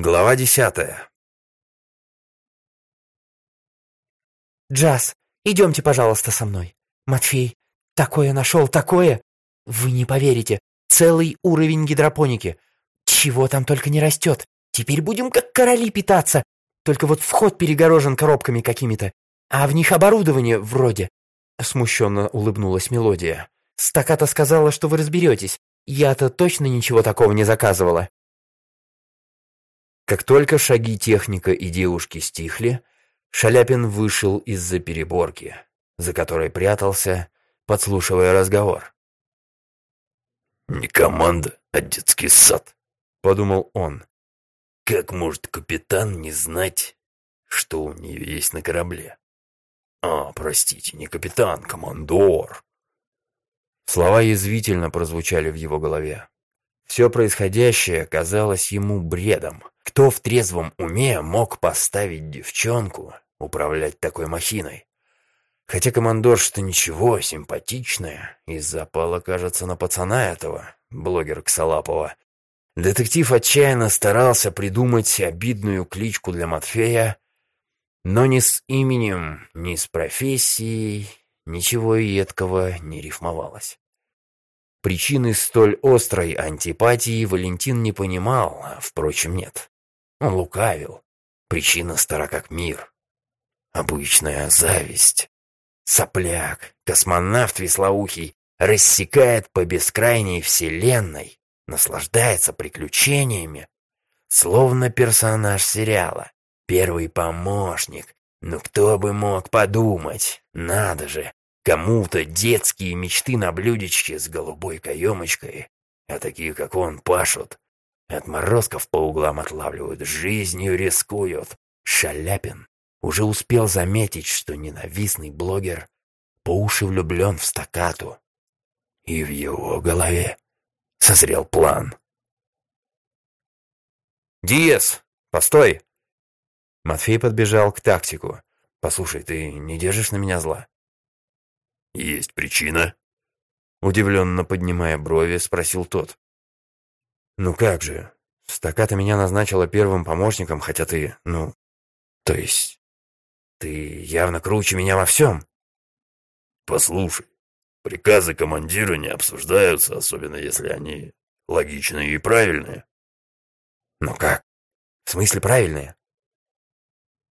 Глава десятая. «Джаз, идемте, пожалуйста, со мной. Матфей, такое нашел, такое! Вы не поверите, целый уровень гидропоники. Чего там только не растет. Теперь будем как короли питаться. Только вот вход перегорожен коробками какими-то, а в них оборудование вроде». Смущенно улыбнулась мелодия. «Стаката сказала, что вы разберетесь. Я-то точно ничего такого не заказывала». Как только шаги техника и девушки стихли, Шаляпин вышел из-за переборки, за которой прятался, подслушивая разговор. «Не команда, а детский сад», — подумал он. «Как может капитан не знать, что у нее есть на корабле?» «А, простите, не капитан, командор». Слова язвительно прозвучали в его голове. Все происходящее казалось ему бредом. Кто в трезвом уме мог поставить девчонку управлять такой махиной? Хотя командор что ничего, симпатичная, и запала, кажется, на пацана этого, блогер Ксалапова. Детектив отчаянно старался придумать обидную кличку для Матфея, но ни с именем, ни с профессией ничего едкого не рифмовалось. Причины столь острой антипатии Валентин не понимал, впрочем, нет. Он лукавил. Причина стара как мир. Обычная зависть. Сопляк, космонавт веслоухий, рассекает по бескрайней вселенной, наслаждается приключениями, словно персонаж сериала, первый помощник. Ну кто бы мог подумать, надо же, Кому-то детские мечты на блюдечке с голубой каемочкой, а такие, как он, пашут. Отморозков по углам отлавливают, жизнью рискуют. Шаляпин уже успел заметить, что ненавистный блогер по уши влюблен в стакату. И в его голове созрел план. «Диес, постой!» Матфей подбежал к тактику. «Послушай, ты не держишь на меня зла?» «Есть причина?» Удивленно поднимая брови, спросил тот. «Ну как же, стаката меня назначила первым помощником, хотя ты, ну, то есть, ты явно круче меня во всем». «Послушай, приказы командира не обсуждаются, особенно если они логичные и правильные». «Ну как? В смысле правильные?»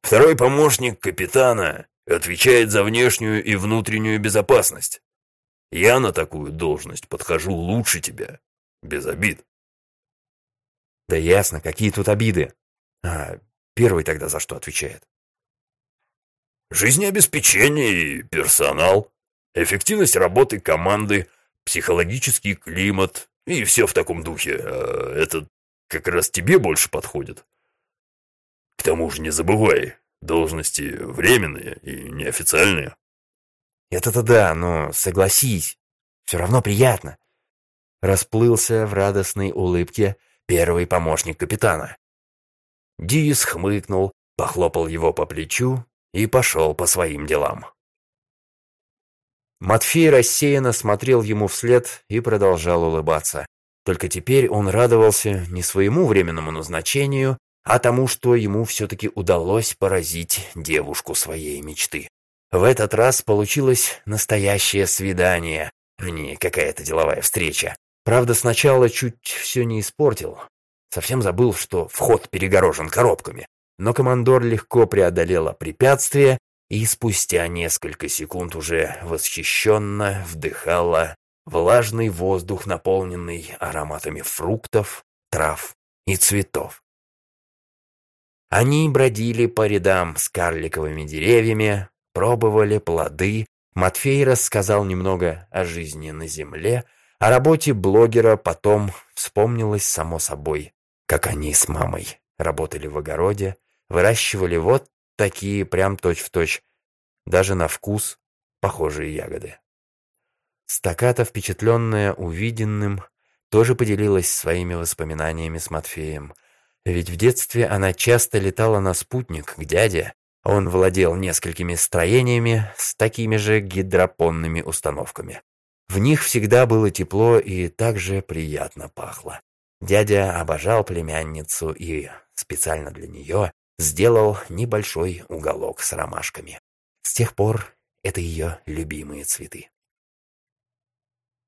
«Второй помощник капитана Отвечает за внешнюю и внутреннюю безопасность. Я на такую должность подхожу лучше тебя. Без обид. Да ясно, какие тут обиды. А первый тогда за что отвечает? Жизнеобеспечение и персонал, эффективность работы команды, психологический климат и все в таком духе. А это как раз тебе больше подходит. К тому же не забывай, Должности временные и неофициальные. Это-то да, но согласись, все равно приятно. Расплылся в радостной улыбке первый помощник капитана. Диис хмыкнул, похлопал его по плечу и пошел по своим делам. Матфей рассеянно смотрел ему вслед и продолжал улыбаться. Только теперь он радовался не своему временному назначению, а тому, что ему все-таки удалось поразить девушку своей мечты. В этот раз получилось настоящее свидание, а не какая-то деловая встреча. Правда, сначала чуть все не испортил. Совсем забыл, что вход перегорожен коробками. Но командор легко преодолела препятствие и спустя несколько секунд уже восхищенно вдыхала влажный воздух, наполненный ароматами фруктов, трав и цветов. Они бродили по рядам с карликовыми деревьями, пробовали плоды. Матфей рассказал немного о жизни на земле, о работе блогера, потом вспомнилось само собой, как они с мамой работали в огороде, выращивали вот такие прям точь-в-точь, точь, даже на вкус похожие ягоды. Стаката, впечатленная увиденным, тоже поделилась своими воспоминаниями с Матфеем. Ведь в детстве она часто летала на спутник к дяде. Он владел несколькими строениями с такими же гидропонными установками. В них всегда было тепло и также приятно пахло. Дядя обожал племянницу и специально для нее сделал небольшой уголок с ромашками. С тех пор это ее любимые цветы.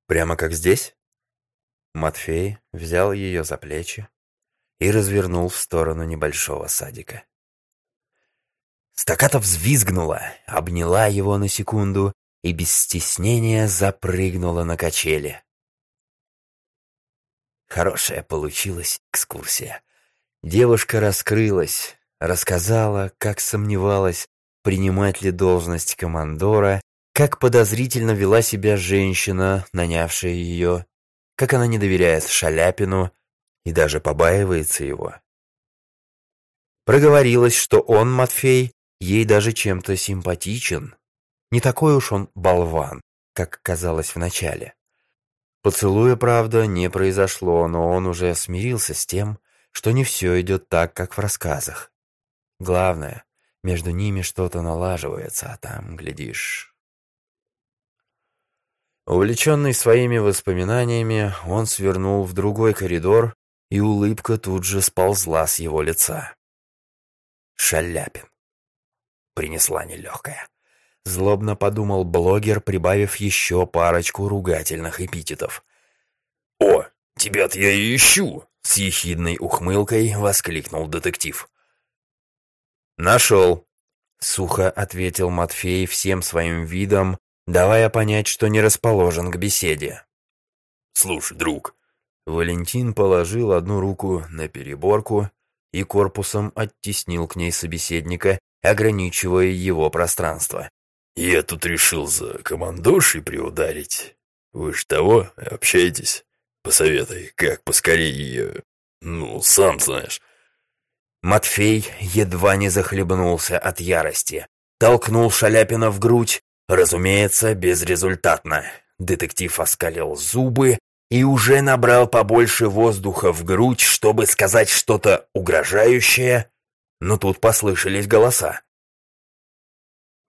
Прямо как здесь? Матфей взял ее за плечи и развернул в сторону небольшого садика. Стаката взвизгнула, обняла его на секунду и без стеснения запрыгнула на качели. Хорошая получилась экскурсия. Девушка раскрылась, рассказала, как сомневалась, принимать ли должность командора, как подозрительно вела себя женщина, нанявшая ее, как она не доверяет Шаляпину и даже побаивается его. Проговорилось, что он, Матфей, ей даже чем-то симпатичен. Не такой уж он болван, как казалось вначале. Поцелуя, правда, не произошло, но он уже смирился с тем, что не все идет так, как в рассказах. Главное, между ними что-то налаживается, а там, глядишь... Увлеченный своими воспоминаниями, он свернул в другой коридор, и улыбка тут же сползла с его лица. Шаляпин. Принесла нелегкая. Злобно подумал блогер, прибавив еще парочку ругательных эпитетов. «О, тебя-то я и ищу!» С ехидной ухмылкой воскликнул детектив. «Нашел!» — сухо ответил Матфей всем своим видом, давая понять, что не расположен к беседе. «Слушай, друг...» Валентин положил одну руку на переборку и корпусом оттеснил к ней собеседника, ограничивая его пространство. «Я тут решил за командошей приударить. Вы ж того, общаетесь? Посоветуй, как поскорее ее... Ну, сам знаешь». Матфей едва не захлебнулся от ярости. Толкнул Шаляпина в грудь, разумеется, безрезультатно. Детектив оскалил зубы и уже набрал побольше воздуха в грудь, чтобы сказать что-то угрожающее, но тут послышались голоса.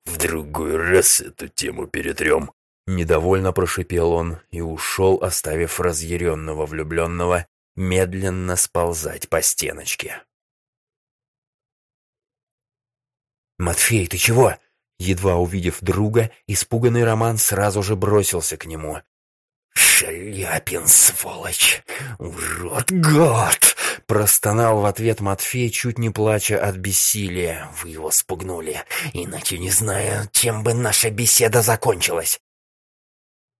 «В другой раз эту тему перетрем», — недовольно прошипел он и ушел, оставив разъяренного влюбленного медленно сползать по стеночке. «Матфей, ты чего?» Едва увидев друга, испуганный Роман сразу же бросился к нему. «Шаляпин, сволочь! Урод, гад!» Простонал в ответ Матфей, чуть не плача от бессилия. «Вы его спугнули, иначе не знаю, чем бы наша беседа закончилась».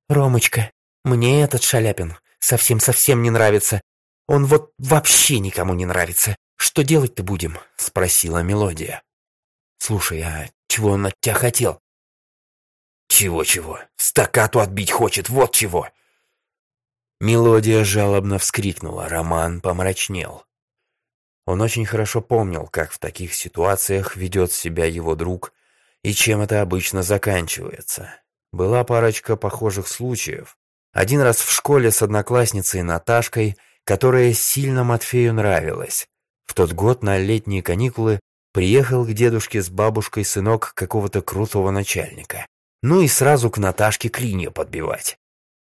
«Ромочка, мне этот Шаляпин совсем-совсем не нравится. Он вот вообще никому не нравится. Что делать-то будем?» — спросила Мелодия. «Слушай, а чего он от тебя хотел?» «Чего-чего? Стакату отбить хочет, вот чего!» Мелодия жалобно вскрикнула, Роман помрачнел. Он очень хорошо помнил, как в таких ситуациях ведет себя его друг и чем это обычно заканчивается. Была парочка похожих случаев. Один раз в школе с одноклассницей Наташкой, которая сильно Матфею нравилась. В тот год на летние каникулы приехал к дедушке с бабушкой сынок какого-то крутого начальника. Ну и сразу к Наташке клинья подбивать.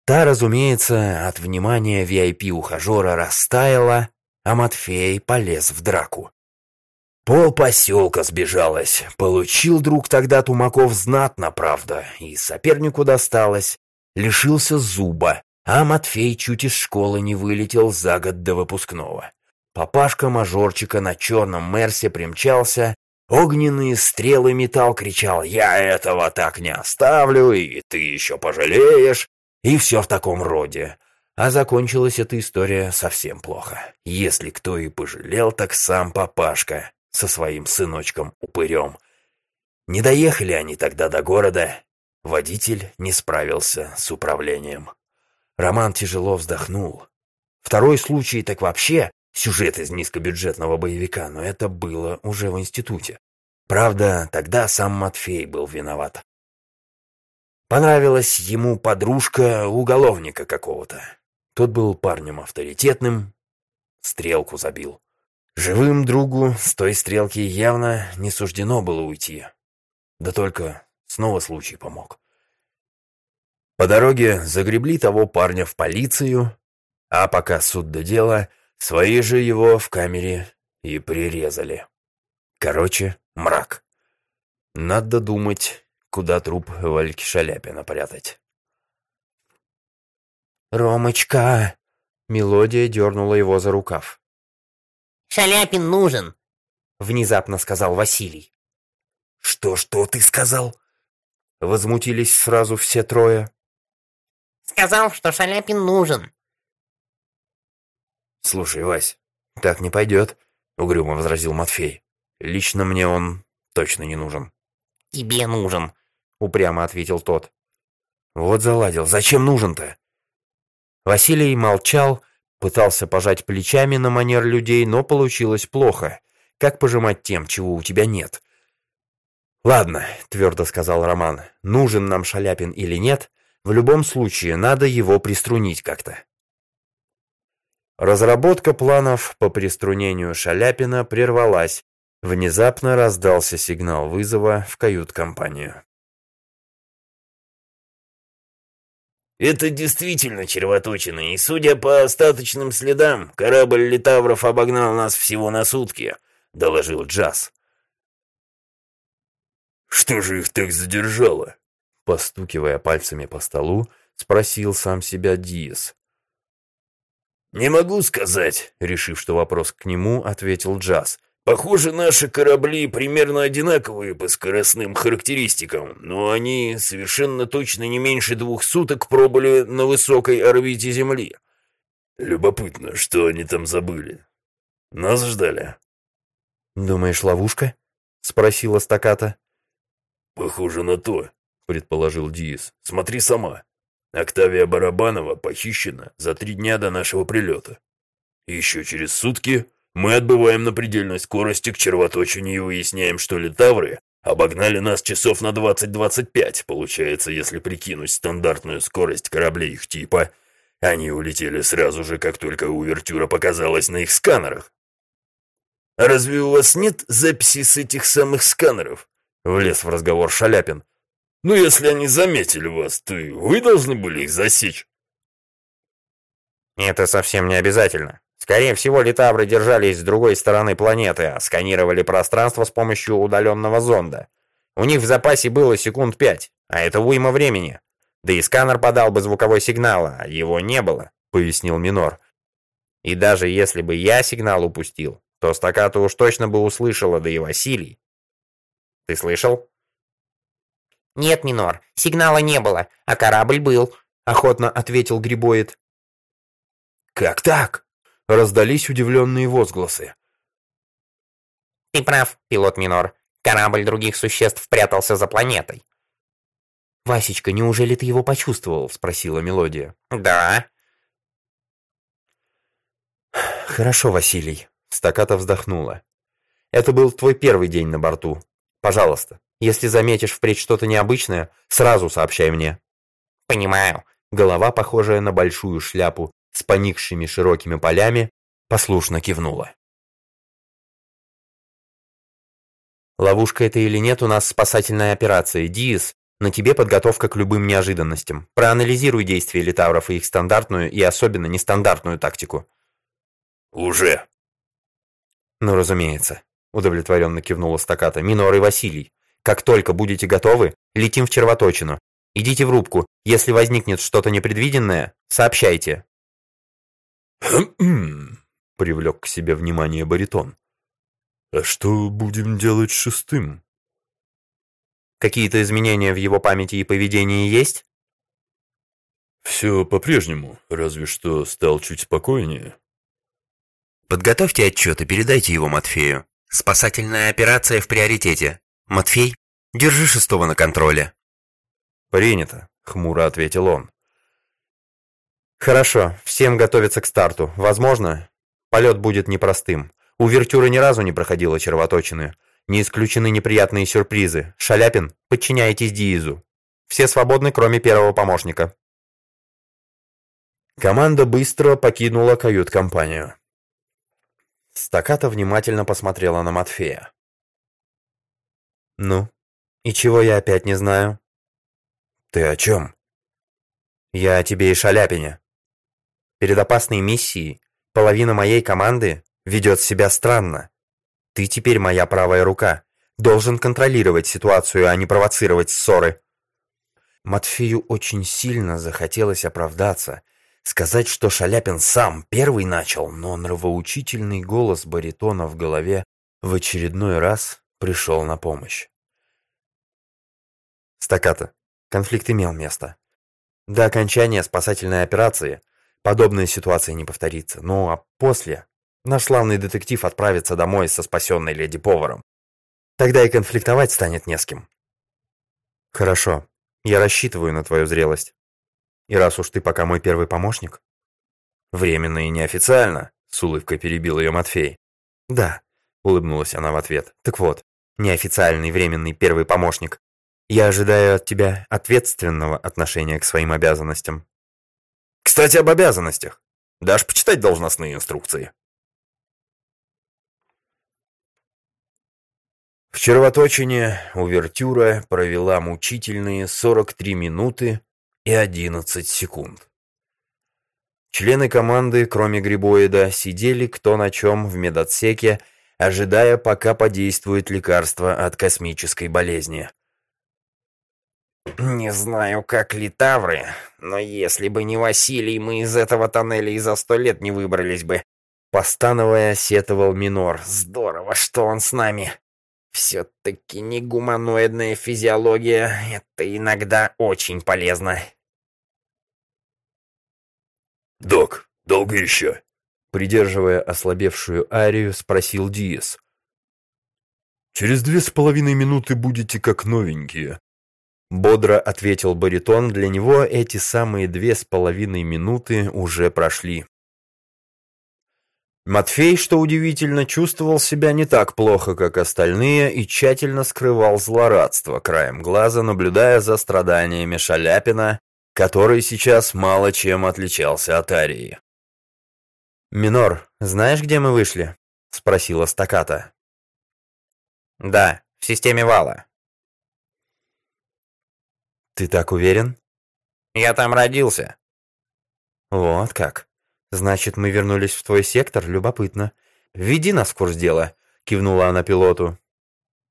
Та, разумеется, от внимания VIP-ухажера растаяла, а Матфей полез в драку. Пол поселка сбежалось. Получил друг тогда Тумаков знатно, правда, и сопернику досталось. Лишился зуба, а Матфей чуть из школы не вылетел за год до выпускного. Папашка мажорчика на черном Мерсе примчался, огненные стрелы метал, кричал «Я этого так не оставлю, и ты еще пожалеешь!» И все в таком роде. А закончилась эта история совсем плохо. Если кто и пожалел, так сам папашка со своим сыночком-упырем. Не доехали они тогда до города. Водитель не справился с управлением. Роман тяжело вздохнул. Второй случай так вообще сюжет из низкобюджетного боевика, но это было уже в институте. Правда, тогда сам Матфей был виноват. Понравилась ему подружка уголовника какого-то. Тот был парнем авторитетным, стрелку забил. Живым другу с той стрелки явно не суждено было уйти. Да только снова случай помог. По дороге загребли того парня в полицию, а пока суд до дела, Свои же его в камере и прирезали. Короче, мрак. Надо думать, куда труп Вальки Шаляпина прятать. «Ромочка!» Мелодия дернула его за рукав. «Шаляпин нужен!» Внезапно сказал Василий. «Что-что ты сказал?» Возмутились сразу все трое. «Сказал, что Шаляпин нужен!» «Слушай, Вась, так не пойдет», — угрюмо возразил Матфей. «Лично мне он точно не нужен». «Тебе нужен», — упрямо ответил тот. «Вот заладил. Зачем нужен-то?» Василий молчал, пытался пожать плечами на манер людей, но получилось плохо. Как пожимать тем, чего у тебя нет? «Ладно», — твердо сказал Роман, — «нужен нам Шаляпин или нет, в любом случае надо его приструнить как-то». Разработка планов по приструнению Шаляпина прервалась. Внезапно раздался сигнал вызова в кают-компанию. «Это действительно червоточина, и, судя по остаточным следам, корабль Литавров обогнал нас всего на сутки», — доложил Джаз. «Что же их так задержало?» Постукивая пальцами по столу, спросил сам себя Диас. «Не могу сказать», — решив, что вопрос к нему, ответил Джаз. «Похоже, наши корабли примерно одинаковые по скоростным характеристикам, но они совершенно точно не меньше двух суток пробыли на высокой орбите Земли. Любопытно, что они там забыли. Нас ждали». «Думаешь, ловушка?» — спросила стаката. «Похоже на то», — предположил Диас. «Смотри сама. Октавия Барабанова похищена за три дня до нашего прилета. Еще через сутки мы отбываем на предельной скорости к червоточине и выясняем, что литавры обогнали нас часов на 20-25. Получается, если прикинуть стандартную скорость кораблей их типа, они улетели сразу же, как только увертюра показалась на их сканерах. «А разве у вас нет записи с этих самых сканеров?» — влез в разговор Шаляпин. Ну, если они заметили вас, то вы должны были их засечь. Это совсем не обязательно. Скорее всего, литавры держались с другой стороны планеты, а сканировали пространство с помощью удаленного зонда. У них в запасе было секунд пять, а это уйма времени. Да и сканер подал бы звуковой сигнал, а его не было, пояснил Минор. И даже если бы я сигнал упустил, то стаката уж точно бы услышала, да и Василий. Ты слышал? «Нет, Минор, сигнала не было, а корабль был», — охотно ответил Грибоид. «Как так?» — раздались удивленные возгласы. «Ты прав, пилот Минор. Корабль других существ прятался за планетой». «Васечка, неужели ты его почувствовал?» — спросила Мелодия. «Да». «Хорошо, Василий», — стаката вздохнула. «Это был твой первый день на борту. Пожалуйста, если заметишь впредь что-то необычное, сразу сообщай мне». «Понимаю». Голова, похожая на большую шляпу с поникшими широкими полями, послушно кивнула. Ловушка это или нет, у нас спасательная операция. Диас, на тебе подготовка к любым неожиданностям. Проанализируй действия литавров и их стандартную и особенно нестандартную тактику. Уже. Ну, разумеется, удовлетворенно кивнула стаката. Минор и Василий. Как только будете готовы, летим в червоточину. Идите в рубку. Если возникнет что-то непредвиденное, сообщайте. привлек к себе внимание баритон. «А что будем делать шестым?» «Какие-то изменения в его памяти и поведении есть?» «Все по-прежнему, разве что стал чуть спокойнее». «Подготовьте отчет и передайте его Матфею. Спасательная операция в приоритете. «Матфей, держи шестого на контроле». «Принято», — хмуро ответил он. «Хорошо, всем готовиться к старту. Возможно, полет будет непростым. Увертюра ни разу не проходила червоточины. Не исключены неприятные сюрпризы. Шаляпин, подчиняйтесь Диизу. Все свободны, кроме первого помощника». Команда быстро покинула кают-компанию. Стаката внимательно посмотрела на Матфея. «Ну, и чего я опять не знаю?» «Ты о чем?» «Я о тебе и Шаляпине. Перед опасной миссией Половина моей команды ведет себя странно. Ты теперь моя правая рука. Должен контролировать ситуацию, а не провоцировать ссоры». Матфею очень сильно захотелось оправдаться, сказать, что Шаляпин сам первый начал, но нравоучительный голос баритона в голове в очередной раз пришел на помощь. Стаката. Конфликт имел место. До окончания спасательной операции подобная ситуация не повторится. Ну а после наш славный детектив отправится домой со спасенной леди-поваром. Тогда и конфликтовать станет не с кем. Хорошо. Я рассчитываю на твою зрелость. И раз уж ты пока мой первый помощник... Временно и неофициально, с улыбкой перебил ее Матфей. Да, улыбнулась она в ответ. Так вот, неофициальный временный первый помощник. Я ожидаю от тебя ответственного отношения к своим обязанностям. Кстати, об обязанностях. Дашь почитать должностные инструкции? В червоточине увертюра провела мучительные 43 минуты и 11 секунд. Члены команды, кроме Грибоида, сидели кто на чем в медотсеке, ожидая, пока подействует лекарство от космической болезни. «Не знаю, как литавры, но если бы не Василий, мы из этого тоннеля и за сто лет не выбрались бы». Постановая, сетовал Минор. «Здорово, что он с нами. Все-таки не гуманоидная физиология. Это иногда очень полезно». «Док, долго еще?» Придерживая ослабевшую Арию, спросил Диас. «Через две с половиной минуты будете как новенькие», Бодро ответил баритон, для него эти самые две с половиной минуты уже прошли. Матфей, что удивительно, чувствовал себя не так плохо, как остальные, и тщательно скрывал злорадство, краем глаза наблюдая за страданиями Шаляпина, который сейчас мало чем отличался от Арии. «Минор, знаешь, где мы вышли?» — спросила стаката. «Да, в системе вала», «Ты так уверен?» «Я там родился». «Вот как. Значит, мы вернулись в твой сектор? Любопытно. Введи нас в курс дела», — кивнула она пилоту.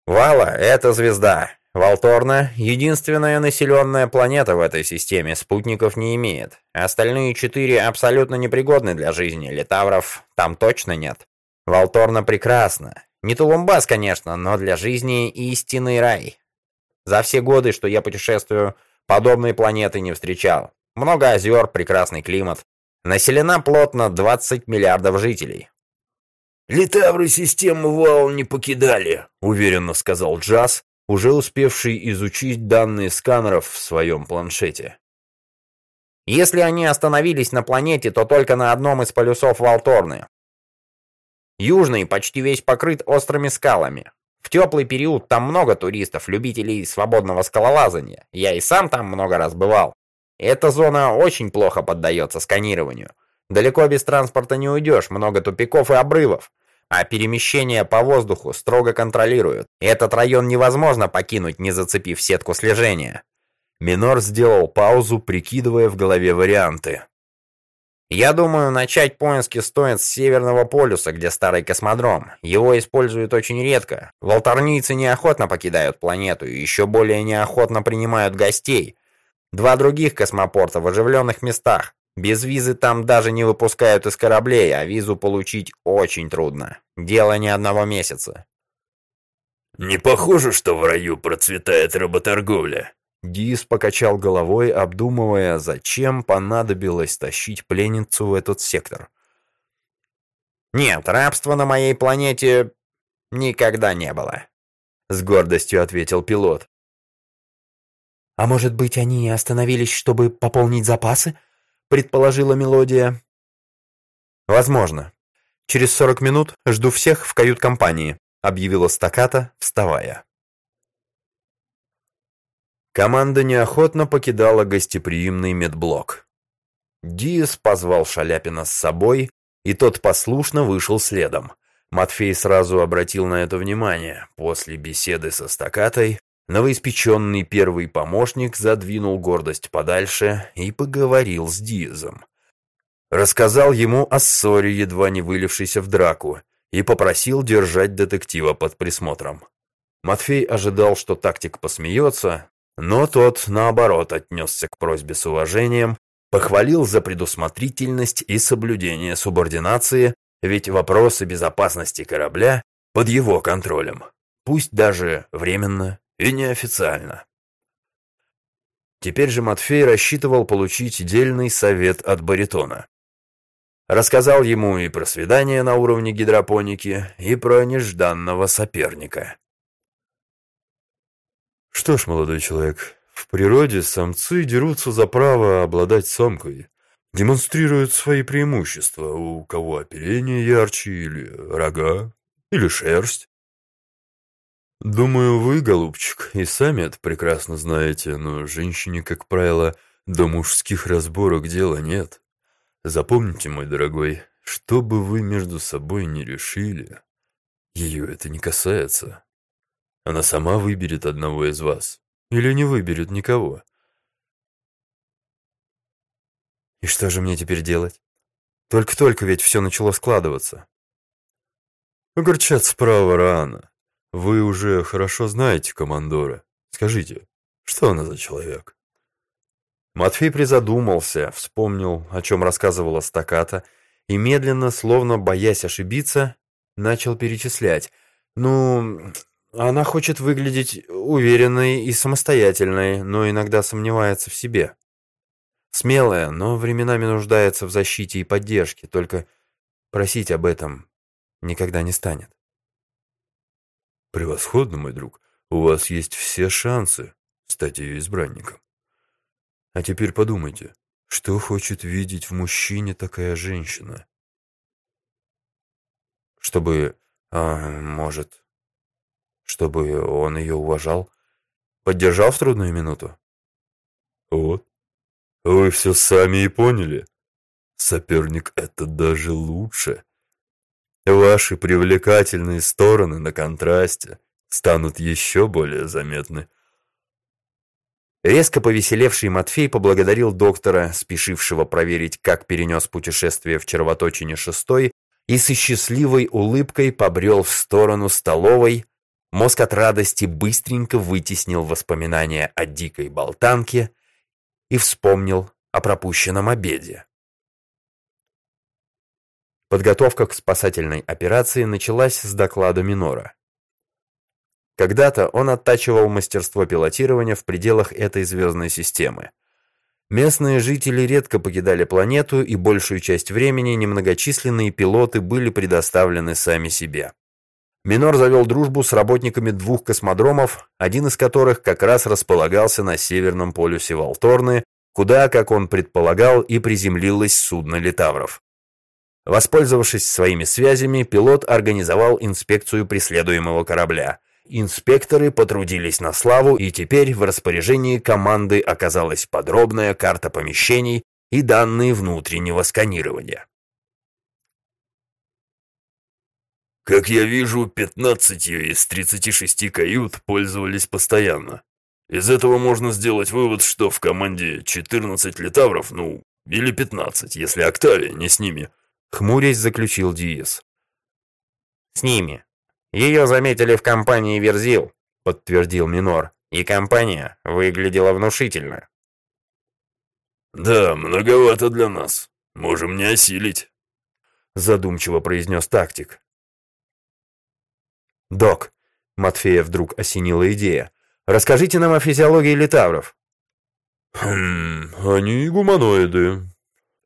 «Вала — это звезда. Волторна — единственная населенная планета в этой системе, спутников не имеет. Остальные четыре абсолютно непригодны для жизни, литавров там точно нет. Волторна прекрасна. Не Тулумбас, конечно, но для жизни истинный рай. За все годы, что я путешествую, подобной планеты не встречал. Много озер, прекрасный климат. Населена плотно 20 миллиардов жителей. «Литавры систему вал не покидали», — уверенно сказал Джаз, уже успевший изучить данные сканеров в своем планшете. «Если они остановились на планете, то только на одном из полюсов Валторны. Южный почти весь покрыт острыми скалами. В теплый период там много туристов, любителей свободного скалолазания. Я и сам там много раз бывал. Эта зона очень плохо поддается сканированию. Далеко без транспорта не уйдешь, много тупиков и обрывов. А перемещение по воздуху строго контролируют. Этот район невозможно покинуть, не зацепив сетку слежения. Минор сделал паузу, прикидывая в голове варианты. Я думаю, начать поиски стоит с Северного полюса, где старый космодром. Его используют очень редко. Волторнийцы неохотно покидают планету и еще более неохотно принимают гостей. Два других космопорта в оживленных местах. Без визы там даже не выпускают из кораблей, а визу получить очень трудно. Дело не одного месяца. «Не похоже, что в раю процветает работорговля», Дис покачал головой, обдумывая, зачем понадобилось тащить пленницу в этот сектор. «Нет, рабства на моей планете никогда не было», — с гордостью ответил пилот. «А может быть, они остановились, чтобы пополнить запасы?» — предположила Мелодия. «Возможно. Через сорок минут жду всех в кают-компании», — объявила стаката, вставая. Команда неохотно покидала гостеприимный медблок. Диас позвал Шаляпина с собой, и тот послушно вышел следом. Матфей сразу обратил на это внимание. После беседы со стакатой новоиспеченный первый помощник задвинул гордость подальше и поговорил с Диазом. Рассказал ему о ссоре, едва не вылившейся в драку, и попросил держать детектива под присмотром. Матфей ожидал, что тактик посмеется, но тот, наоборот, отнесся к просьбе с уважением, похвалил за предусмотрительность и соблюдение субординации, ведь вопросы безопасности корабля под его контролем, пусть даже временно и неофициально. Теперь же Матфей рассчитывал получить дельный совет от баритона. Рассказал ему и про свидание на уровне гидропоники, и про нежданного соперника. Что ж, молодой человек, в природе самцы дерутся за право обладать самкой, демонстрируют свои преимущества, у кого оперение ярче, или рога, или шерсть. Думаю, вы, голубчик, и сами это прекрасно знаете, но женщине, как правило, до мужских разборок дела нет. Запомните, мой дорогой, что бы вы между собой не решили, ее это не касается. Она сама выберет одного из вас. Или не выберет никого. И что же мне теперь делать? Только-только ведь все начало складываться. Огорчаться справа рано. Вы уже хорошо знаете командора. Скажите, что она за человек? Матфей призадумался, вспомнил, о чем рассказывала стаката, и медленно, словно боясь ошибиться, начал перечислять. Ну, она хочет выглядеть уверенной и самостоятельной, но иногда сомневается в себе. Смелая, но временами нуждается в защите и поддержке, только просить об этом никогда не станет. Превосходно, мой друг. У вас есть все шансы стать ее избранником. А теперь подумайте, что хочет видеть в мужчине такая женщина? Чтобы, а, может, чтобы он ее уважал, поддержал в трудную минуту. Вот, вы все сами и поняли. Соперник — это даже лучше. Ваши привлекательные стороны на контрасте станут еще более заметны. Резко повеселевший Матфей поблагодарил доктора, спешившего проверить, как перенес путешествие в червоточине шестой, и со счастливой улыбкой побрел в сторону столовой, Мозг от радости быстренько вытеснил воспоминания о дикой болтанке и вспомнил о пропущенном обеде. Подготовка к спасательной операции началась с доклада Минора. Когда-то он оттачивал мастерство пилотирования в пределах этой звездной системы. Местные жители редко покидали планету, и большую часть времени немногочисленные пилоты были предоставлены сами себе. Минор завел дружбу с работниками двух космодромов, один из которых как раз располагался на северном полюсе Волторны, куда, как он предполагал, и приземлилось судно Литавров. Воспользовавшись своими связями, пилот организовал инспекцию преследуемого корабля. Инспекторы потрудились на славу, и теперь в распоряжении команды оказалась подробная карта помещений и данные внутреннего сканирования. Как я вижу, 15 из 36 кают пользовались постоянно. Из этого можно сделать вывод, что в команде 14 литавров, ну, или 15, если Октавия не с ними. Хмурясь заключил Диес. С ними. Ее заметили в компании Верзил, подтвердил Минор. И компания выглядела внушительно. Да, многовато для нас. Можем не осилить. Задумчиво произнес тактик. «Док», — Матфея вдруг осенила идея, — «расскажите нам о физиологии литавров». «Хм, они гуманоиды.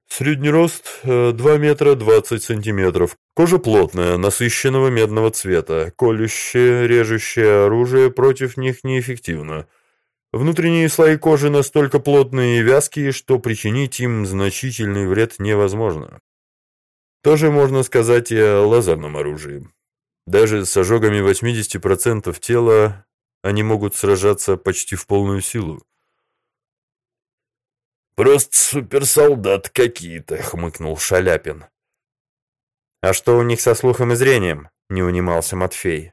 Средний рост 2 э, метра 20 сантиметров. Кожа плотная, насыщенного медного цвета. Колющее, режущее оружие против них неэффективно. Внутренние слои кожи настолько плотные и вязкие, что причинить им значительный вред невозможно. Тоже можно сказать и о лазерном оружии. Даже с ожогами 80% тела они могут сражаться почти в полную силу. «Просто суперсолдат какие-то», — хмыкнул Шаляпин. «А что у них со слухом и зрением?» — не унимался Матфей.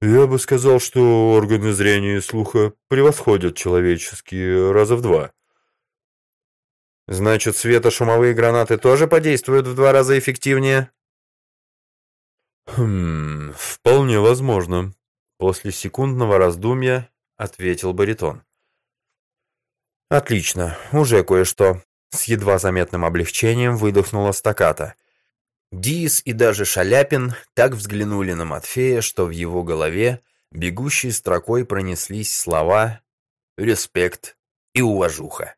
«Я бы сказал, что органы зрения и слуха превосходят человеческие раза в два. Значит, светошумовые гранаты тоже подействуют в два раза эффективнее? Хм, вполне возможно. После секундного раздумья ответил баритон. Отлично, уже кое-что. С едва заметным облегчением выдохнула стаката. Диис и даже Шаляпин так взглянули на Матфея, что в его голове бегущей строкой пронеслись слова «респект» и «уважуха».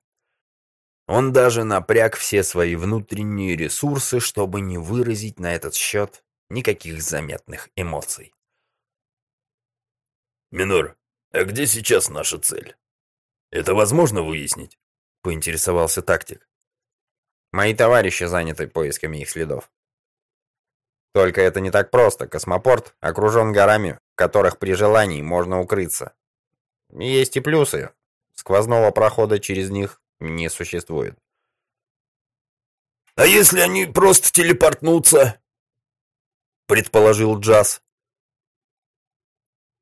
Он даже напряг все свои внутренние ресурсы, чтобы не выразить на этот счет никаких заметных эмоций. «Минор, а где сейчас наша цель? Это возможно выяснить?» — поинтересовался тактик. «Мои товарищи заняты поисками их следов. Только это не так просто. Космопорт окружен горами, в которых при желании можно укрыться. Есть и плюсы. Сквозного прохода через них не существует. «А если они просто телепортнутся?» Предположил Джаз.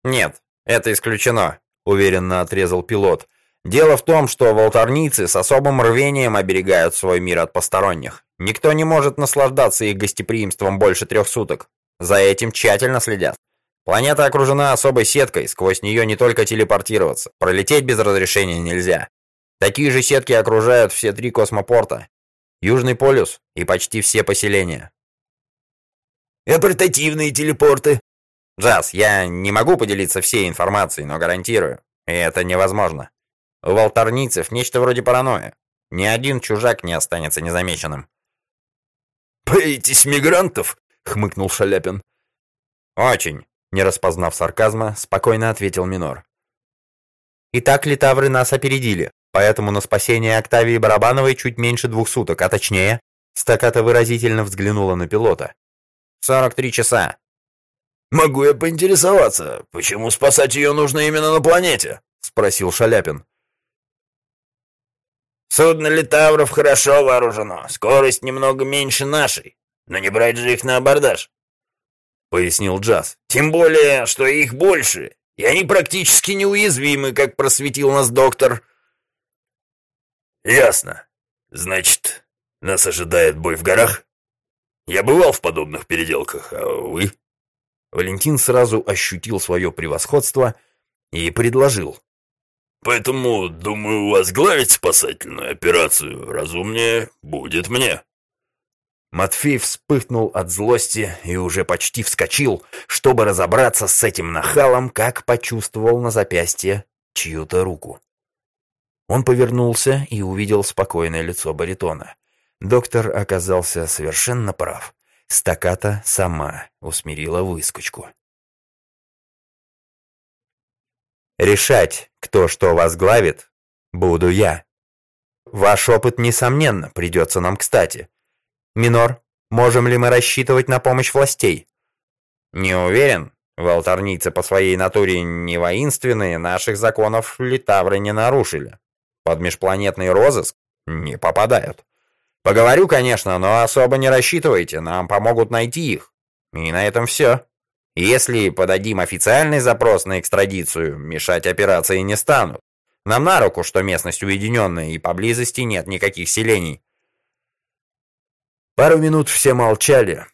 «Нет, это исключено», — уверенно отрезал пилот. «Дело в том, что волторницы с особым рвением оберегают свой мир от посторонних. Никто не может наслаждаться их гостеприимством больше трех суток. За этим тщательно следят. Планета окружена особой сеткой, сквозь нее не только телепортироваться, пролететь без разрешения нельзя. Такие же сетки окружают все три космопорта. Южный полюс и почти все поселения. «А портативные телепорты?» «Джаз, я не могу поделиться всей информацией, но гарантирую, это невозможно. У волторницев нечто вроде паранойи. Ни один чужак не останется незамеченным». «Боитесь мигрантов?» — хмыкнул Шаляпин. «Очень», — не распознав сарказма, спокойно ответил Минор. «Итак, литавры нас опередили. Поэтому на спасение Октавии Барабановой чуть меньше двух суток, а точнее...» Стаката выразительно взглянула на пилота. «Сорок три часа». «Могу я поинтересоваться, почему спасать ее нужно именно на планете?» — спросил Шаляпин. «Судно Литавров хорошо вооружено, скорость немного меньше нашей, но не брать же их на абордаж», — пояснил Джаз. «Тем более, что их больше, и они практически неуязвимы, как просветил нас доктор». «Ясно. Значит, нас ожидает бой в горах? Я бывал в подобных переделках, а вы?» Валентин сразу ощутил свое превосходство и предложил. «Поэтому, думаю, возглавить спасательную операцию разумнее будет мне». Матфей вспыхнул от злости и уже почти вскочил, чтобы разобраться с этим нахалом, как почувствовал на запястье чью-то руку. Он повернулся и увидел спокойное лицо баритона. Доктор оказался совершенно прав. Стаката сама усмирила выскочку. Решать, кто что возглавит, буду я. Ваш опыт, несомненно, придется нам кстати. Минор, можем ли мы рассчитывать на помощь властей? Не уверен. Волторницы по своей натуре не воинственные, наших законов литавры не нарушили под межпланетный розыск не попадают. Поговорю, конечно, но особо не рассчитывайте, нам помогут найти их. И на этом все. Если подадим официальный запрос на экстрадицию, мешать операции не станут. Нам на руку, что местность уединенная и поблизости нет никаких селений. Пару минут все молчали.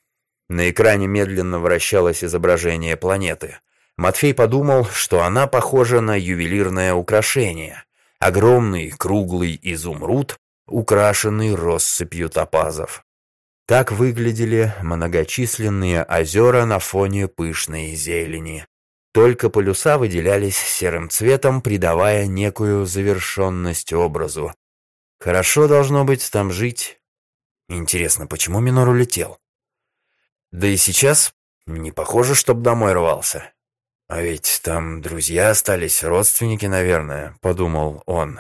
На экране медленно вращалось изображение планеты. Матфей подумал, что она похожа на ювелирное украшение. Огромный круглый изумруд, украшенный россыпью топазов. Так выглядели многочисленные озера на фоне пышной зелени. Только полюса выделялись серым цветом, придавая некую завершенность образу. Хорошо должно быть там жить. Интересно, почему Минор улетел? Да и сейчас не похоже, чтоб домой рвался. «А ведь там друзья остались, родственники, наверное», — подумал он.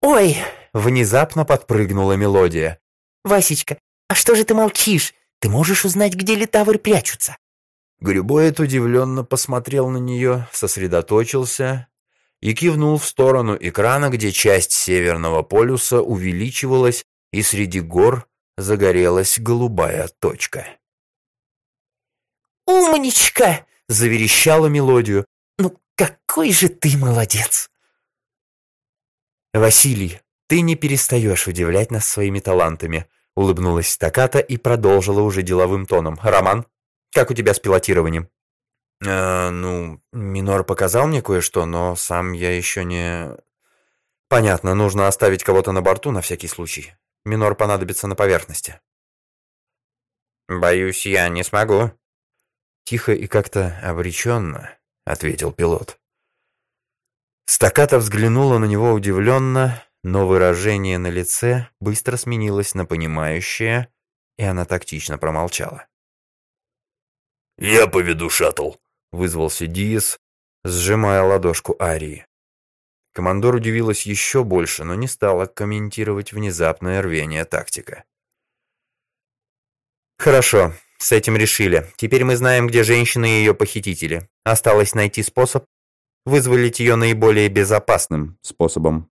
«Ой!» — внезапно подпрыгнула мелодия. «Васечка, а что же ты молчишь? Ты можешь узнать, где литавры прячутся?» Грюбоид удивленно посмотрел на нее, сосредоточился и кивнул в сторону экрана, где часть Северного полюса увеличивалась, и среди гор загорелась голубая точка. «Умничка!» — заверещала мелодию. «Ну какой же ты молодец!» «Василий, «Ты не перестаешь удивлять нас своими талантами», — улыбнулась стаката и продолжила уже деловым тоном. «Роман, как у тебя с пилотированием?» «Э, «Ну, Минор показал мне кое-что, но сам я еще не...» «Понятно, нужно оставить кого-то на борту на всякий случай. Минор понадобится на поверхности». «Боюсь, я не смогу», — тихо и как-то обреченно ответил пилот. Стаката взглянула на него удивленно, но выражение на лице быстро сменилось на понимающее, и она тактично промолчала. «Я поведу шаттл», — вызвался Диас, сжимая ладошку Арии. Командор удивилась еще больше, но не стала комментировать внезапное рвение тактика. «Хорошо, с этим решили. Теперь мы знаем, где женщина и ее похитители. Осталось найти способ вызволить ее наиболее безопасным способом».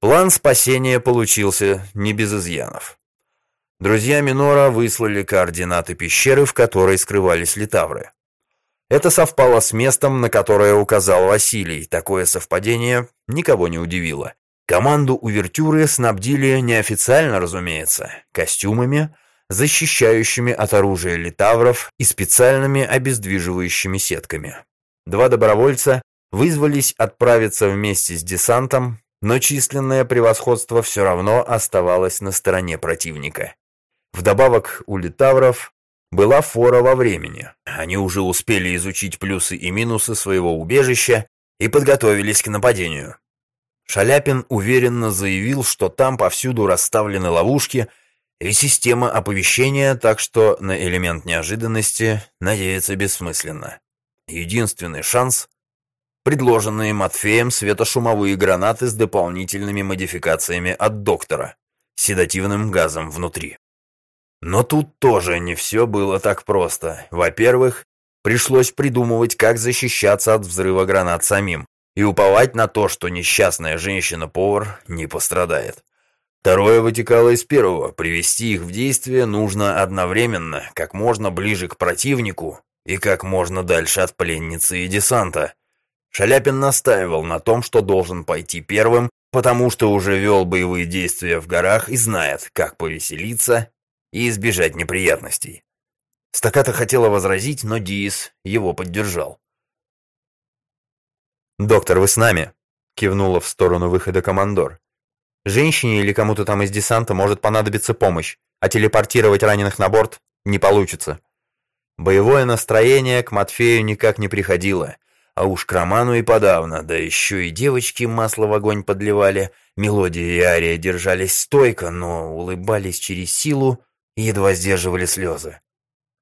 План спасения получился не без изъянов. Друзья Минора выслали координаты пещеры, в которой скрывались литавры. Это совпало с местом, на которое указал Василий. Такое совпадение никого не удивило. Команду увертюры снабдили неофициально, разумеется, костюмами, защищающими от оружия литавров и специальными обездвиживающими сетками. Два добровольца вызвались отправиться вместе с десантом, но численное превосходство все равно оставалось на стороне противника. Вдобавок у литавров была фора во времени. Они уже успели изучить плюсы и минусы своего убежища и подготовились к нападению. Шаляпин уверенно заявил, что там повсюду расставлены ловушки и система оповещения, так что на элемент неожиданности надеяться бессмысленно. Единственный шанс – предложенные Матфеем светошумовые гранаты с дополнительными модификациями от доктора, седативным газом внутри. Но тут тоже не все было так просто. Во-первых, пришлось придумывать, как защищаться от взрыва гранат самим, и уповать на то, что несчастная женщина-повар не пострадает. Второе вытекало из первого. Привести их в действие нужно одновременно, как можно ближе к противнику и как можно дальше от пленницы и десанта. Шаляпин настаивал на том, что должен пойти первым, потому что уже вел боевые действия в горах и знает, как повеселиться и избежать неприятностей. Стаката хотела возразить, но Диис его поддержал. «Доктор, вы с нами?» — кивнула в сторону выхода командор. «Женщине или кому-то там из десанта может понадобиться помощь, а телепортировать раненых на борт не получится». Боевое настроение к Матфею никак не приходило, а уж к Роману и подавно, да еще и девочки масло в огонь подливали, мелодия и ария держались стойко, но улыбались через силу, и едва сдерживали слезы.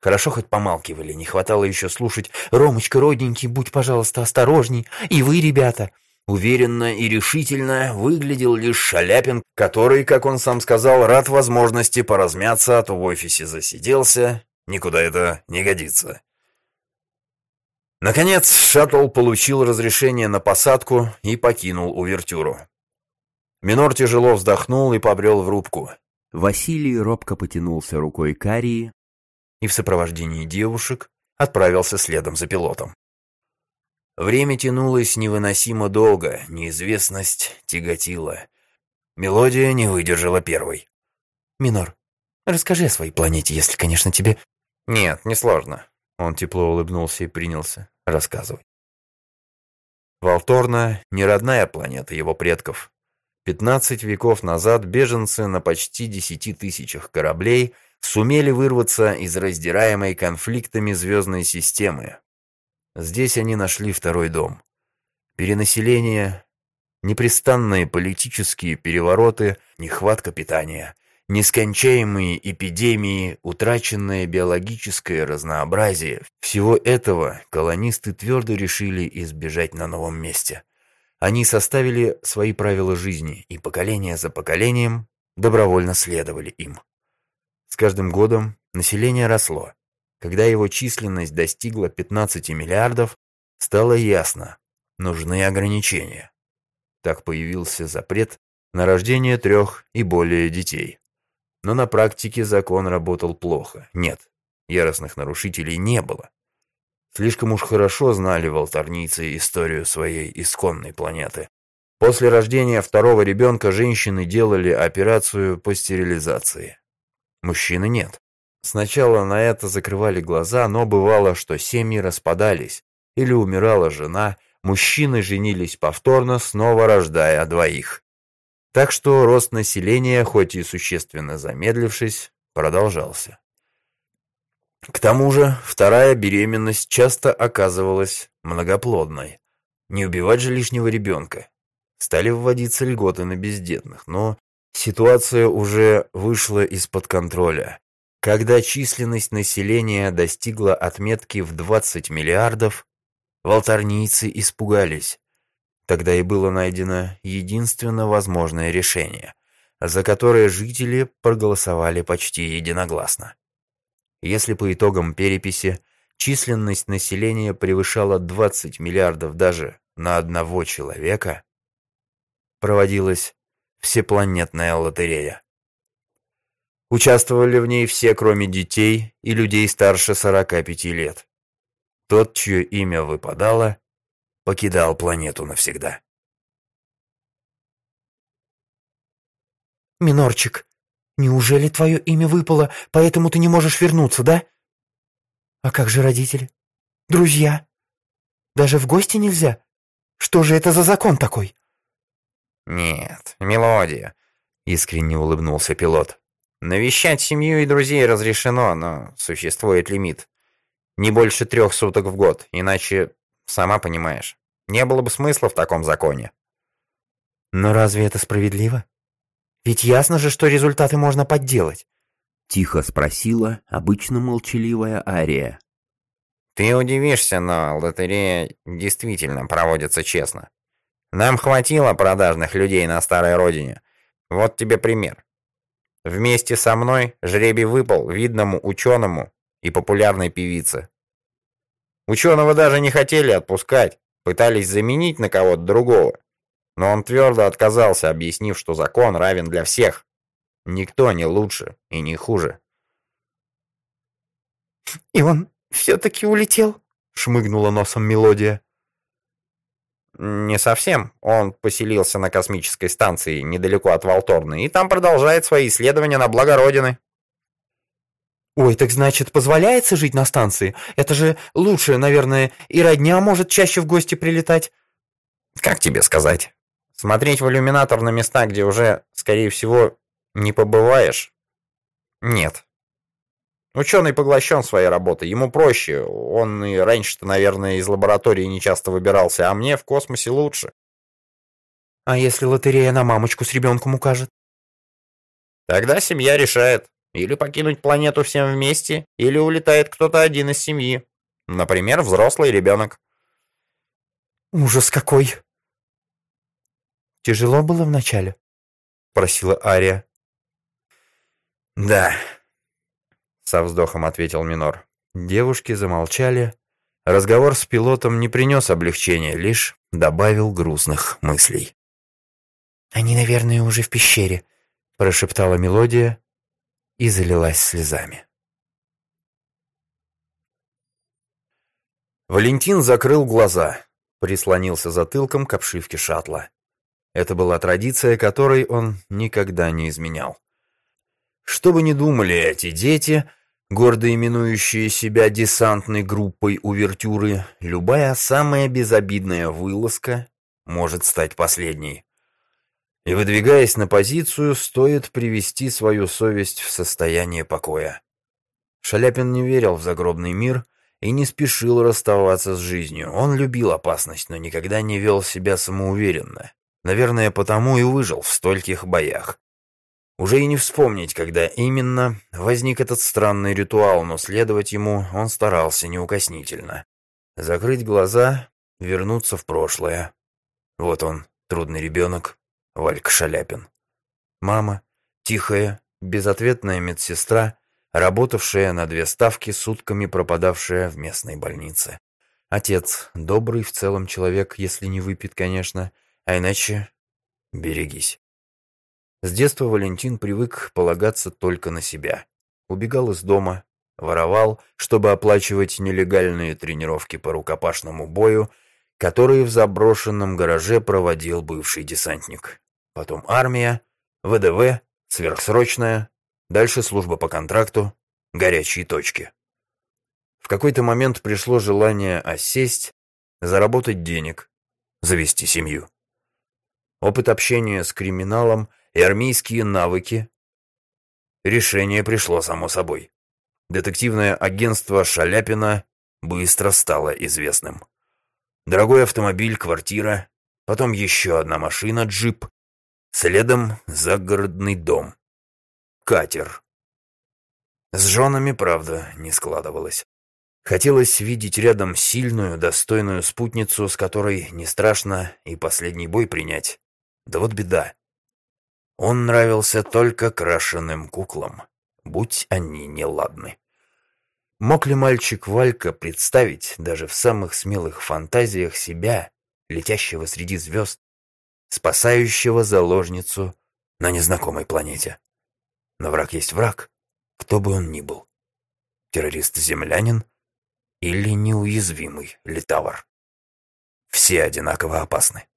Хорошо хоть помалкивали, не хватало еще слушать «Ромочка, родненький, будь, пожалуйста, осторожней, и вы, ребята!» Уверенно и решительно выглядел лишь Шаляпин, который, как он сам сказал, рад возможности поразмяться, а то в офисе засиделся, никуда это не годится. Наконец, шаттл получил разрешение на посадку и покинул увертюру. Минор тяжело вздохнул и побрел в рубку. Василий робко потянулся рукой к Арии и в сопровождении девушек отправился следом за пилотом. Время тянулось невыносимо долго, неизвестность тяготила. Мелодия не выдержала первой. «Минор, расскажи о своей планете, если, конечно, тебе...» «Нет, несложно». Он тепло улыбнулся и принялся рассказывать. Волторна — не родная планета его предков, 15 веков назад беженцы на почти 10 тысячах кораблей сумели вырваться из раздираемой конфликтами звездной системы. Здесь они нашли второй дом. Перенаселение, непрестанные политические перевороты, нехватка питания, нескончаемые эпидемии, утраченное биологическое разнообразие. Всего этого колонисты твердо решили избежать на новом месте. Они составили свои правила жизни, и поколение за поколением добровольно следовали им. С каждым годом население росло. Когда его численность достигла 15 миллиардов, стало ясно, нужны ограничения. Так появился запрет на рождение трех и более детей. Но на практике закон работал плохо. Нет, яростных нарушителей не было. Слишком уж хорошо знали волторнийцы историю своей исконной планеты. После рождения второго ребенка женщины делали операцию по стерилизации. Мужчины нет. Сначала на это закрывали глаза, но бывало, что семьи распадались, или умирала жена, мужчины женились повторно, снова рождая двоих. Так что рост населения, хоть и существенно замедлившись, продолжался. К тому же вторая беременность часто оказывалась многоплодной. Не убивать же лишнего ребенка. Стали вводиться льготы на бездетных, но ситуация уже вышла из-под контроля. Когда численность населения достигла отметки в 20 миллиардов, волтарнийцы испугались. Тогда и было найдено единственно возможное решение, за которое жители проголосовали почти единогласно. Если по итогам переписи численность населения превышала 20 миллиардов даже на одного человека, проводилась всепланетная лотерея. Участвовали в ней все, кроме детей и людей старше 45 лет. Тот, чье имя выпадало, покидал планету навсегда. «Минорчик, неужели твое имя выпало, поэтому ты не можешь вернуться, да? А как же родители? Друзья? Даже в гости нельзя? Что же это за закон такой?» «Нет, мелодия», — искренне улыбнулся пилот. «Навещать семью и друзей разрешено, но существует лимит. Не больше трех суток в год, иначе, сама понимаешь, не было бы смысла в таком законе». «Но разве это справедливо? Ведь ясно же, что результаты можно подделать». Тихо спросила обычно молчаливая Ария. «Ты удивишься, но лотерея действительно проводится честно. Нам хватило продажных людей на старой родине. Вот тебе пример. Вместе со мной жребий выпал видному ученому и популярной певице. Ученого даже не хотели отпускать, пытались заменить на кого-то другого. Но он твердо отказался, объяснив, что закон равен для всех. Никто не лучше и не хуже. «И он все-таки улетел?» — шмыгнула носом мелодия. Не совсем. Он поселился на космической станции недалеко от Волторны и там продолжает свои исследования на благо Родины. Ой, так значит, позволяется жить на станции? Это же лучше, наверное, и родня может чаще в гости прилетать. Как тебе сказать? Смотреть в иллюминатор на места, где уже, скорее всего, не побываешь? Нет. Ученый поглощен своей работой, ему проще. Он и раньше-то, наверное, из лаборатории не часто выбирался, а мне в космосе лучше. А если лотерея на мамочку с ребенком укажет? Тогда семья решает. Или покинуть планету всем вместе, или улетает кто-то один из семьи. Например, взрослый ребенок. Ужас какой! Тяжело было вначале? Просила Ария. Да, со вздохом ответил Минор. Девушки замолчали. Разговор с пилотом не принес облегчения, лишь добавил грустных мыслей. «Они, наверное, уже в пещере», — прошептала мелодия и залилась слезами. Валентин закрыл глаза, прислонился затылком к обшивке шаттла. Это была традиция, которой он никогда не изменял. Что бы ни думали эти дети, гордо именующие себя десантной группой увертюры, любая самая безобидная вылазка может стать последней. И выдвигаясь на позицию, стоит привести свою совесть в состояние покоя. Шаляпин не верил в загробный мир и не спешил расставаться с жизнью. Он любил опасность, но никогда не вел себя самоуверенно. Наверное, потому и выжил в стольких боях. Уже и не вспомнить, когда именно возник этот странный ритуал, но следовать ему он старался неукоснительно. Закрыть глаза, вернуться в прошлое. Вот он, трудный ребенок, Валька Шаляпин. Мама, тихая, безответная медсестра, работавшая на две ставки, сутками пропадавшая в местной больнице. Отец, добрый в целом человек, если не выпит, конечно, а иначе берегись. С детства Валентин привык полагаться только на себя. Убегал из дома, воровал, чтобы оплачивать нелегальные тренировки по рукопашному бою, который в заброшенном гараже проводил бывший десантник. Потом армия, ВДВ, сверхсрочная, дальше служба по контракту, горячие точки. В какой-то момент пришло желание осесть, заработать денег, завести семью. Опыт общения с криминалом и армейские навыки. Решение пришло само собой. Детективное агентство Шаляпина быстро стало известным. Дорогой автомобиль, квартира, потом еще одна машина, джип, следом загородный дом. Катер. С женами, правда, не складывалось. Хотелось видеть рядом сильную, достойную спутницу, с которой не страшно и последний бой принять. Да вот беда. Он нравился только крашеным куклам, будь они неладны. Мог ли мальчик Валька представить даже в самых смелых фантазиях себя, летящего среди звезд, спасающего заложницу на незнакомой планете? Но враг есть враг, кто бы он ни был. Террорист-землянин или неуязвимый литавр. Все одинаково опасны.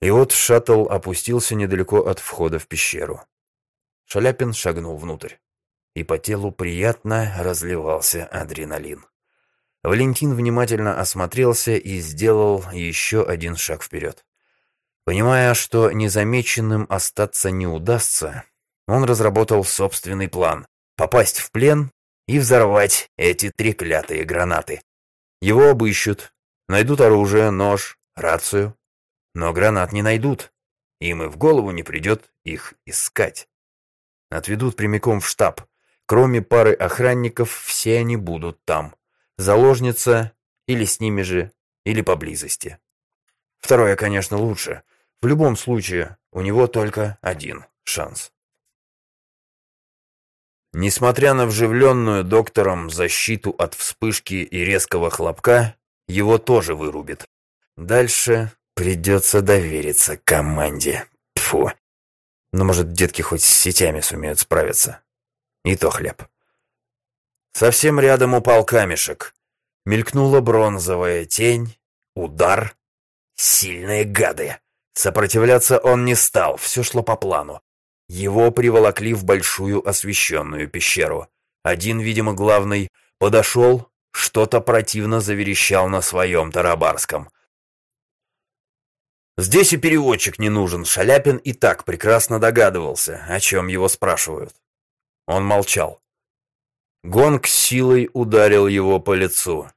И вот шаттл опустился недалеко от входа в пещеру. Шаляпин шагнул внутрь и по телу приятно разливался адреналин. Валентин внимательно осмотрелся и сделал еще один шаг вперед. Понимая, что незамеченным остаться не удастся, он разработал собственный план — попасть в плен и взорвать эти треклятые гранаты. Его обыщут, найдут оружие, нож, рацию, но гранат не найдут, им и в голову не придет их искать. Отведут прямиком в штаб, Кроме пары охранников, все они будут там. Заложница или с ними же, или поблизости. Второе, конечно, лучше. В любом случае, у него только один шанс. Несмотря на вживленную доктором защиту от вспышки и резкого хлопка, его тоже вырубит. Дальше придется довериться команде. Фу. Но может, детки хоть с сетями сумеют справиться. И то хлеб. Совсем рядом упал камешек. Мелькнула бронзовая тень, удар. Сильные гады. Сопротивляться он не стал, все шло по плану. Его приволокли в большую освещенную пещеру. Один, видимо, главный, подошел, что-то противно заверещал на своем тарабарском. Здесь и переводчик не нужен, Шаляпин и так прекрасно догадывался, о чем его спрашивают. Он молчал. Гонг силой ударил его по лицу.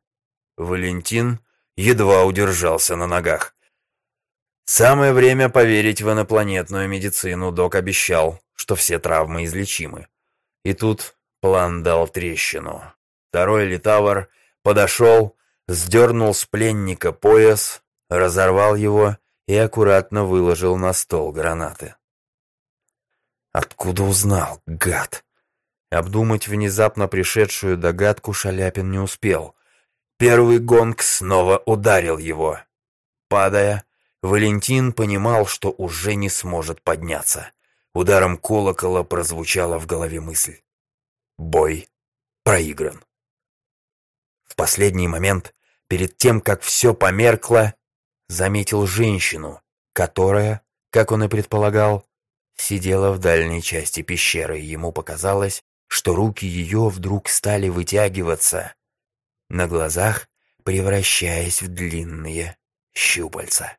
Валентин едва удержался на ногах. Самое время поверить в инопланетную медицину. Док обещал, что все травмы излечимы. И тут план дал трещину. Второй литавр подошел, сдернул с пленника пояс, разорвал его и аккуратно выложил на стол гранаты. Откуда узнал, гад? Обдумать внезапно пришедшую догадку Шаляпин не успел. Первый гонг снова ударил его. Падая, Валентин понимал, что уже не сможет подняться. Ударом колокола прозвучала в голове мысль. Бой проигран. В последний момент, перед тем, как все померкло, заметил женщину, которая, как он и предполагал, сидела в дальней части пещеры, ему показалось, что руки ее вдруг стали вытягиваться, на глазах превращаясь в длинные щупальца.